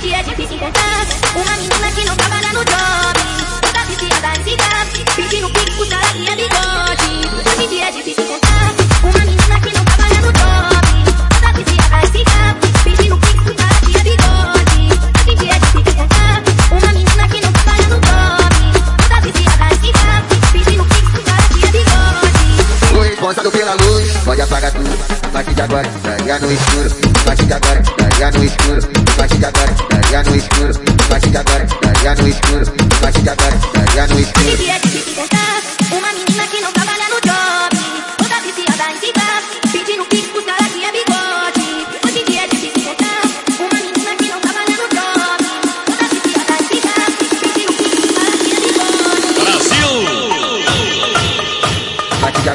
de difícil Uma menina que não trabalha no job responsável pela luz. Pode apagar tudo, a partir de agora, estaria no escuro. A partir de agora, estaria no escuro. A partir de agora, estaria no escuro. A partir de agora, estaria no escuro. A partir de agora, estaria no escuro.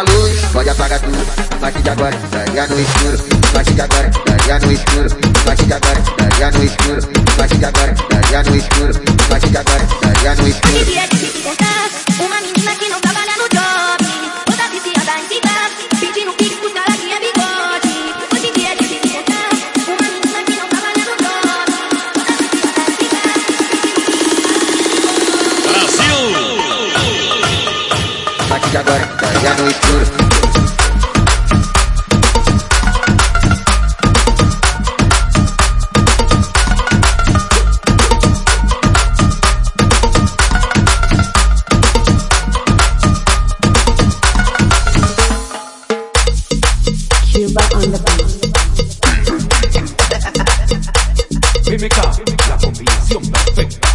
a luz, pode apagar tudo. A partir de agora, estaria no escuro. A partir de agora, estaria no escuro. A partir de agora, estaria no escuro. A partir de agora, estaria no escuro. A partir de agora, estaria no escuro. que agora já no escuro. Cuba on the beat. Mímica, la combinación perfecta.